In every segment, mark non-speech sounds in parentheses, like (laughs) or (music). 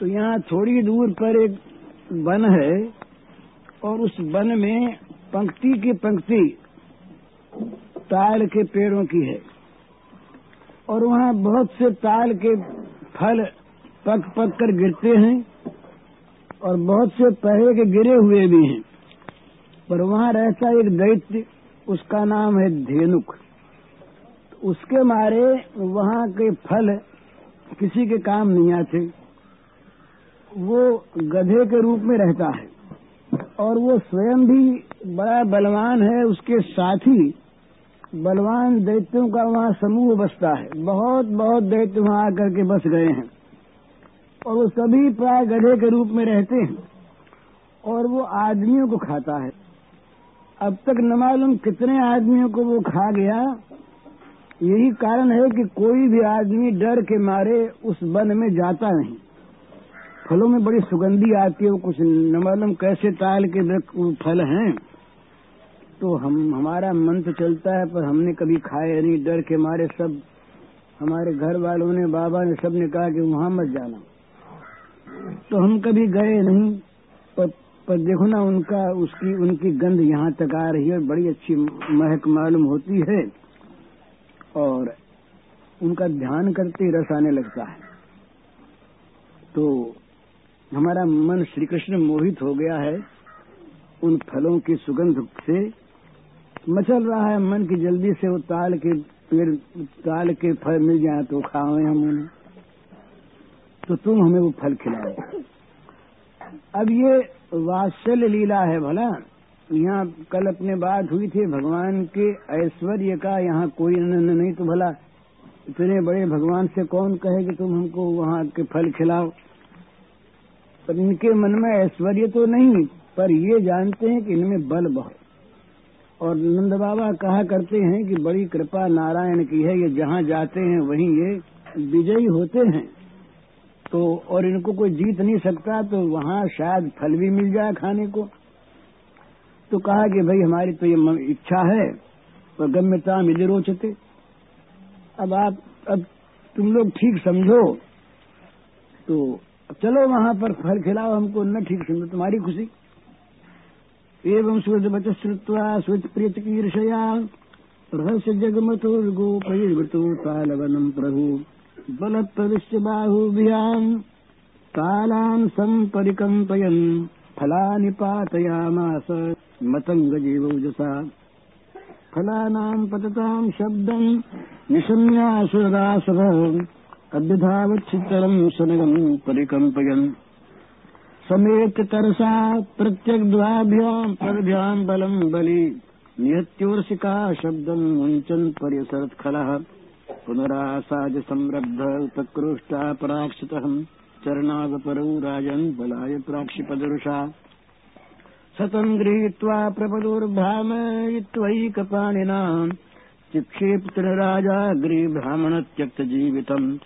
तो यहाँ थोड़ी दूर पर एक वन है और उस वन में पंक्ति की पंक्ति ताल के पेड़ों की है। और वहाँ बहुत से ताल के फल पक पक कर गिरते हैं और बहुत से पहले के गिरे हुए भी हैं। पर वहाँ रहता एक दैत्य, उसका नाम है धेनुक। उसके मारे वहाँ के फल किसी के काम नहीं आते। वो गधे के रूप में रहता है। और वो स्वयं भी बड़ा बलवान है, उसके साथी बलवान दैत्यों का वहाँ समूह बसता है। बहुत बहुत दैत्य वहाँ आकर के बस गए हैं। और वो सभी प्राय गधे के रूप में रहते हैं। और वो आदमियों को खाता है। अब तक न मालूम कितने आदमियों को वो खा गया। यही कारण है कि कोई भी आदमी डर के मारे उस वन में जाता नहीं। फलों में बड़ी सुगंधी आती है वो कुछ न मालूम कैसे ताल के फल हैं। तो हम हमारा मन तो चलता है पर हमने कभी खाए नहीं डर के मारे सब हमारे घर वालों ने बाबा ने सबने कहा कि वहाँ मत जाना। तो हम कभी गए नहीं पर, पर देखो ना उनका उसकी उनकी गंध यहाँ तक आ रही है बड़ी अच्छी महक मालूम होती है और उनका ध्यान करते रस आने लगता है। तो हमारा मन श्री कृष्ण मोहित हो गया है। उन फलों की सुगंध से मचल रहा है। मन की जल्दी से वो ताल के पेड़, ताल के फल मिल जाए तो खावे हम उन्हें। तो तुम हमें वो फल खिलाओ। अब ये वात्सल्य लीला है भला। यहाँ कल अपने बात हुई थी भगवान के ऐश्वर्य का यहाँ कोई आनंद नहीं तो भला इतने बड़े भगवान से कौन कहे कि तुम हमको वहाँ के फल खिलाओ। पर इनके मन में ऐश्वर्य तो नहीं, पर ये जानते हैं कि इनमें बल बहुत। और नंद बाबा कहा करते हैं कि बड़ी कृपा नारायण की है, ये जहाँ जाते हैं, वहीं ये विजयी होते हैं। तो और इनको कोई जीत नहीं सकता तो वहाँ शायद फल भी मिल जाए खाने को। तो कहा कि भाई, हमारी तो ये इच्छा है और गम्यता मिले रोचते अब आप, अब तुम लोग ठीक समझो। तो चलो वहाँ पर फल खिलाओ, हमको न ठीक समझो तुम्हारी खुशी। एवं सुवच श्रुत्वा स्वप्रियचिकीर्षया रहस्य जगमतुर्गोपैर्वृतो तालवनम् प्रभु। बल बलप्रविश्य बाहुभ्याम् कालान् सम्परिकम्पयन् फलानि पातयामास, मतङ्गजीवौजसा। फलानाम् पतताम् शब्दम् निशम्यासुरदासरः अभ्यधावच्छितरम् सनगम् परिकम्पयन् समेत तरसा प्रत्यग्द्वाभ्याम् पदभ्याम् बलम् बलि। निहत्योर्षिका शब्दम् मुञ्चन् पर्यसरत्खलः। पुनरासाज संरब्ध उपक्रोष्टा पराक्षितः चरणावपरौ राजन् बलाय प्राक्षिपदरुषा। सतम् गृहीत्वा प्रपदोर्भ्रामयित्वैकपाणिना चिक्षेप्तराजा गृहभ्रामणत्यक्तजीवितम्।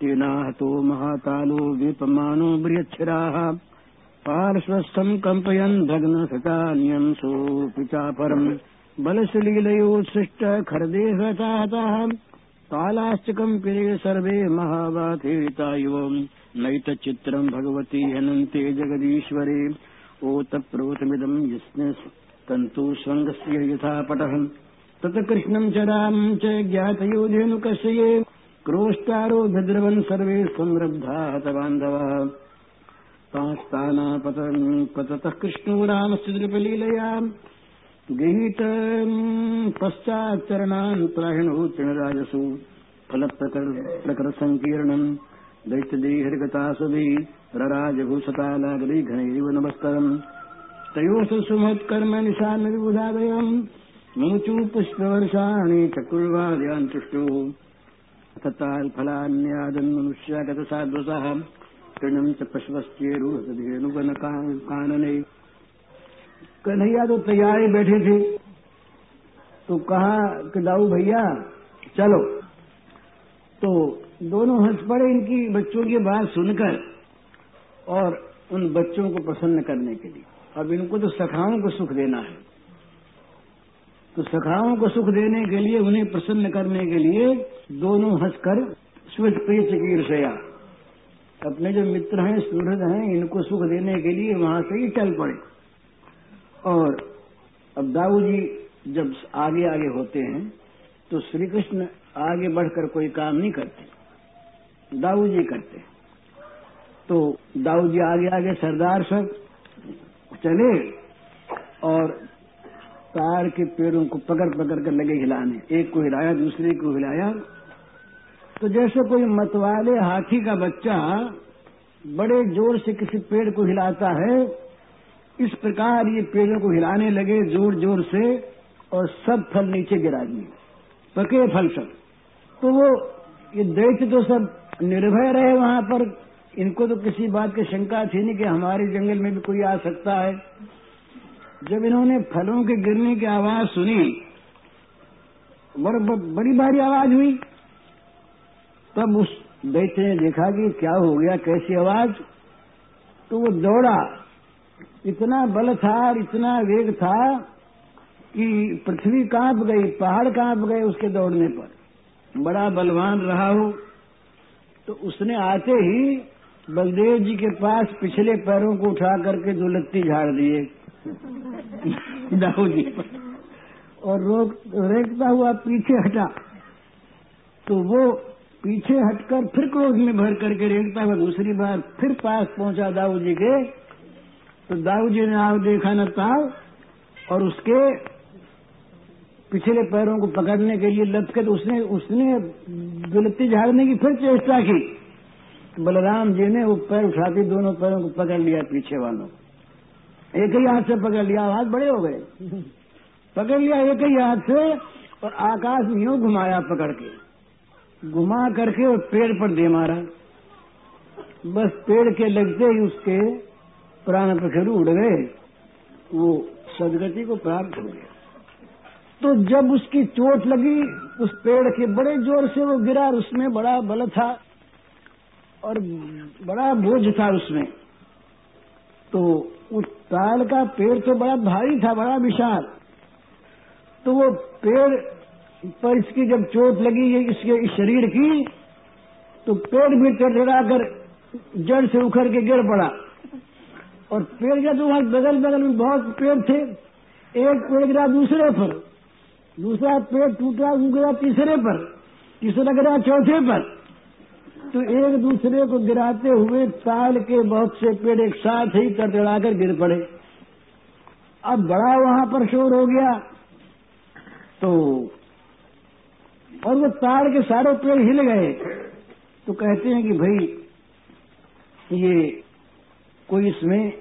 तेनाहतो महाकालो विपमानो बृहच्छिराः। पार्श्वस्थम् कम्पयन् भग्नशतान्यम् सोऽपि चापरम्। बलशलीलयोत्सृष्ट खरदेहताहताः कालाश्च कम्पिरे सर्वे महावाथेरिता इव नैतच्चित्रम् भगवती अनन्ते जगदीश्वरे। ओतप्रोतमिदम् यस्मिस्तन्तु स्वङ्गस्य यथा पटः तत् कृष्णम् च रामम् च ज्ञातयोधेनुकस्य ये क्रोष्टारो भद्रवन् सर्वे संरब्धा हतबान्धवः पततः कृष्णो रामस्य नृपलीलया। गृहीत पश्चाच्चरणान् प्राहिणो तृणराजसु फलप्रकरसङ्कीर्णम् दैत्यदेहिर्गतासुभिः रराजभूषतालागरी घनैरिव नमस्तरम् तयोः सुमत्कर्म निशानविबुधादयम्। नूचु पुष्पवर्षाणि चकुर्वाद्यान् तुष्टुः तत्ताल्फलान्यादन्मनुष्यागतसाध्वसः तृणम च पशवस्तेरुहृदयनुगन कानने कन्हैया तो तैयार ही बैठे थे तो कहा कि, दाऊ भैया, चलो। तो दोनों हंस पड़े इनकी बच्चों की बात सुनकर और उन बच्चों को प्रसन्न करने के लिए। अब इनको तो सखाओं को सुख देना है। तो सखाओं को सुख देने के लिए, उन्हें प्रसन्न करने के लिए दोनों हंसकर स्विच प्रिय चिकीर्षया अपने जो मित्र हैं, सुहृद हैं, इनको सुख देने के लिए वहाँ से ही चल पड़े। और अब दाऊ जी जब आगे आगे होते हैं तो श्री कृष्ण आगे बढ़कर कोई काम नहीं करते। दाऊ जी करते। तो दाऊ जी आगे आगे सरदार सब चले और तार के पेड़ों को पकड़ पकड़ कर लगे हिलाने। एक को हिलाया, दूसरे को हिलाया। तो जैसे कोई मतवाले हाथी का बच्चा बड़े ज़ोर से किसी पेड़ को हिलाता है, इस प्रकार ये पेड़ों को हिलाने लगे ज़ोर ज़ोर से और सब फल नीचे गिरा दिए। पके फल सब। तो वो, ये दैत्य तो सब निर्भय रहे वहाँ पर। इनको तो किसी बात की शंका थी नहीं कि हमारे जंगल में भी कोई आ सकता है। जब इन्होंने फलों के गिरने की आवाज़ सुनी बड़ी भारी आवाज़ हुई। तब उस दैत्य ने देखा कि क्या हो गया, कैसी आवाज़। तो वो दौड़ा। इतना बल था और इतना वेग था कि पृथ्वी काँप गई, पहाड़ काँप गए उसके दौड़ने पर। बड़ा बलवान रहा हो। तो उसने आते ही बलदेव जी के पास पिछले पैरों को उठा करके दो लत्ती झाड़ दिए। (laughs) दाऊ जी और रोक रेखता हुआ पीछे हटा तो वो पीछे हटकर फिर क्रोध में भर करके रेखता हुआ दूसरी बार फिर पास पहुँचा दाऊ जी के। तो दाऊ जी ने आग देखा न ताव, और उसके पिछले पैरों को पकड़ने के लिए लपके तो उसने उसने दुलत्ती झाड़ने की फिर चेष्टा की। तो बलराम जी ने वो पैर उठाती दोनों पैरों को पकड़ लिया पीछे वालों एक ही हाथ से पकड़ लिया, हाथ बड़े हो गए। पकड़ लिया एक ही हाथ से और आकाश में यूँ घुमाया पकड़ के। घुमा करके और पेड़ पर दे मारा। बस पेड़ के लगते ही उसके प्राण पखेरु उड़ गए। वो सदगति को प्राप्त हो गया। तो जब उसकी चोट लगी, उस पेड़ के बड़े ज़ोर से वो गिरा उसमें बड़ा बल था और बड़ा बोझ था उसमें। तो उस ताल का पेड़ तो बड़ा भारी था, बड़ा विशाल। तो वो पेड़ पर इसकी जब चोट लगी इसके इस शरीर की तो पेड़ भी टड़टड़ा कर जड़ से उखड़ के गिर पड़ा। और पेड़ का तो वहाँ बगल बगल में बहुत पेड़ थे। एक पेड़ गिरा दूसरे पर, दूसरा पेड़ टूटा गिरा तीसरे पर, तीसरा गिरा चौथे पर। तो एक दूसरे को गिराते हुए ताल के बहुत से पेड़ एक साथ ही तड़तड़ा कर गिर पड़े। अब बड़ा वहाँ पर शोर हो गया। तो और वो ताड़ के सारे पेड़ हिल गए। तो कहते हैं कि भाई, ये कोई इसमें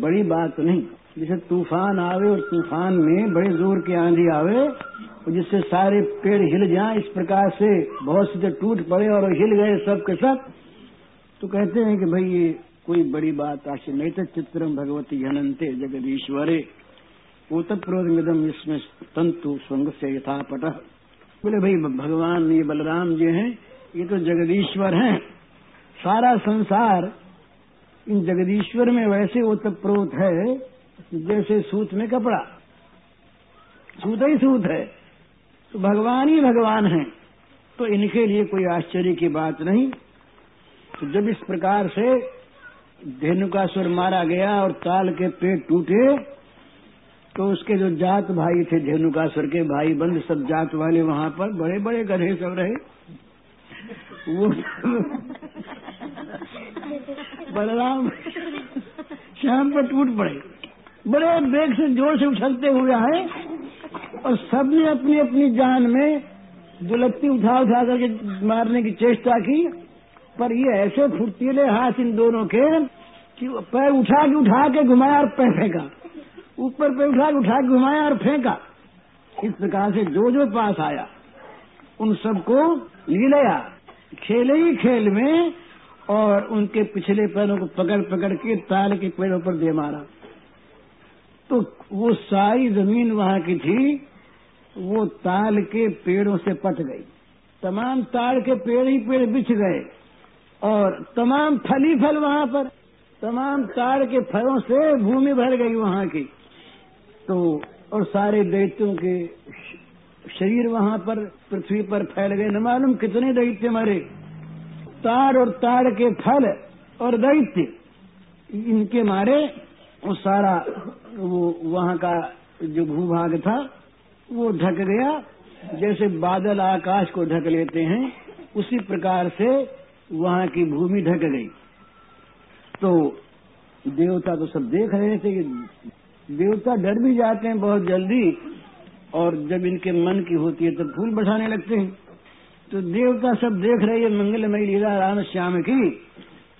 बड़ी बात नहीं। जैसे तूफ़ान आवे और तूफ़ान में बड़े ज़ोर की आंधी आवे और जिससे सारे पेड़ हिल जाए, इस प्रकार से बहुत से टूट पड़े और हिल गए सब के सब तो कहते हैं कि भाई ये कोई बड़ी बात आशे नहीं तो चित्रम भगवती हनंते जगदीश्वरे। प्रोदम इसमें तंतु स्वंग से यथापट। बोले, भाई भगवान, ये बलराम जी हैं, ये तो जगदीश्वर हैं। सारा संसार इन जगदीश्वर में वैसे ओतप्रोत है जैसे सूत में कपड़ा, सूत ही सूत है तो भगवान ही भगवान है तो इनके लिए कोई आश्चर्य की बात नहीं। तो जब इस प्रकार से धेनु का सुर मारा गया और ताल के पेट टूटे तो उसके जो जात भाई थे, धेनुकासुर के भाई बंद, सब जात वाले वहाँ पर बड़े बड़े गधे सब रहे। वो बलराम शाम पर टूट पड़े। बड़े बेग से ज़ोर से उछलते हुए आए और सबने अपनी अपनी जान में दुलत्ती उठा उठा करके मारने की चेष्टा की। पर ये ऐसे फुर्तीले हाथ इन दोनों के कि पैर उठा के उठा के घुमाया और पैर फेंका। ऊपर पे उठा के उठा के घुमाया और फेंका। इस प्रकार से जो जो पास आया, उन सबको लीलया खेले ही खेल में और उनके पिछले पैरों को पकड़ पकड़ के ताल के पेड़ों पर दे मारा। तो वो सारी ज़मीन वहाँ की थी, वो ताल के पेड़ों से पट गई। तमाम ताड़ के पेड़ ही पेड़ बिछ गए और तमाम फली फल वहाँ पर, तमाम ताड़ के फलों से भूमि भर गई वहाँ की। तो और सारे दैत्यों के शरीर वहाँ पर, पृथ्वी पर फैल गए। न मालूम कितने दैत्य मरे। ताड़ और ताड़ के फल और दैत्य, इनके मारे वो सारा वो वहाँ का जो भूभाग था, वो ढक गया। जैसे बादल आकाश को ढक लेते हैं, उसी प्रकार से वहाँ की भूमि ढक गई। तो देवता तो सब देख रहे थे कि देवता डर भी जाते हैं बहुत जल्दी, और जब इनके मन की होती है तो फूल बढ़ाने लगते हैं। तो देवता सब देख रहे हैं मंगलमय लीला राम श्याम की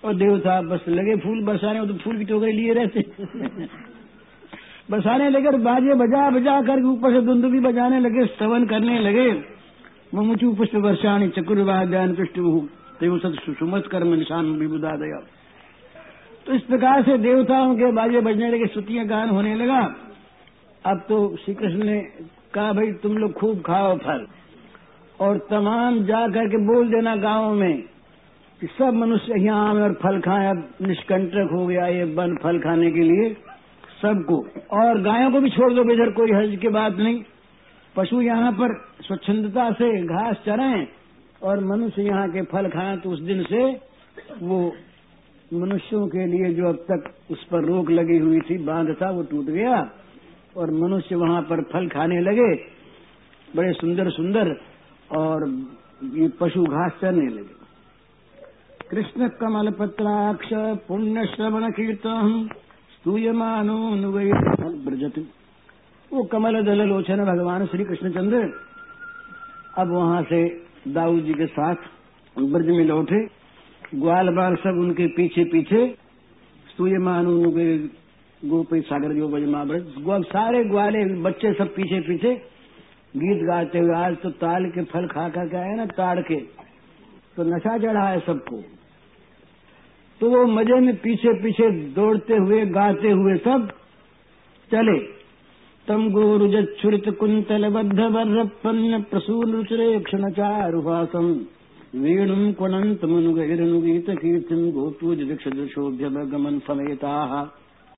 और देवता बस लगे फूल बरसाने तो फूल की टोकरी लिए रहते (laughs) बरसाने लगे बाजे बजा बजा कर ऊपर से दुंदुबी बजाने लगे, स्तवन करने लगे। मुचू पुष्प वर्षाणी, चकुर्वाद्यान पृष्ठ सुमत कर्म निशान भी विबुदा दया। तो इस प्रकार से देवताओं के बाजे बजने लगे स्तुतियाँ गान होने लगा। अब तो श्री कृष्ण ने कहा, भाई, तुम लोग खूब खाओ फल और तमाम जा करके बोल देना गाँव में। कि सब मनुष्य यहाँ आम और फल खाएँ, अब निष्कंटक हो गया ये वन फल खाने के लिए। सबको। और गायों को भी छोड़ दो, इधर कोई हज की बात नहीं। पशु यहाँ पर स्वच्छंदता से घास चरें और मनुष्य यहाँ के फल खाएँ तो उस दिन से वो मनुष्यों के लिए जो अब तक उस पर रोक लगी हुई थी, बाँध था, वो टूट गया और मनुष्य वहाँ पर फल खाने लगे, बड़े सुंदर सुंदर और ये पशु घास चरने लगे। कृष्ण कमल पत्राक्ष पुण्य श्रवण कीर्तन स्तूयमानो ब्रजत वो कमल दल लोचन भगवान श्री कृष्णचंद्र अब वहाँ से दाऊ जी के साथ ब्रज में लौटे। ग्वाल बाल सब उनके पीछे पीछे स्तूयमान गोपी सागर जो बजमा ब्रज। सारे ग्वाले बच्चे सब पीछे पीछे गीत गाते हुए आज तो ताल के फल खा खा के आए ना ताड़ के। तो नशा चढ़ा है सबको। तो वो मज़े में पीछे पीछे दौड़ते हुए, गाते हुए सब चले। तम गोरुजुरित कुंतल बद्ध वर्रपन्न प्रसूल रुचरे क्षण चारुभासम वेणुम कुणंत मनुगैरनुगीत कीर्तिम गोपूज दीक्षोभ्य गमन समेता।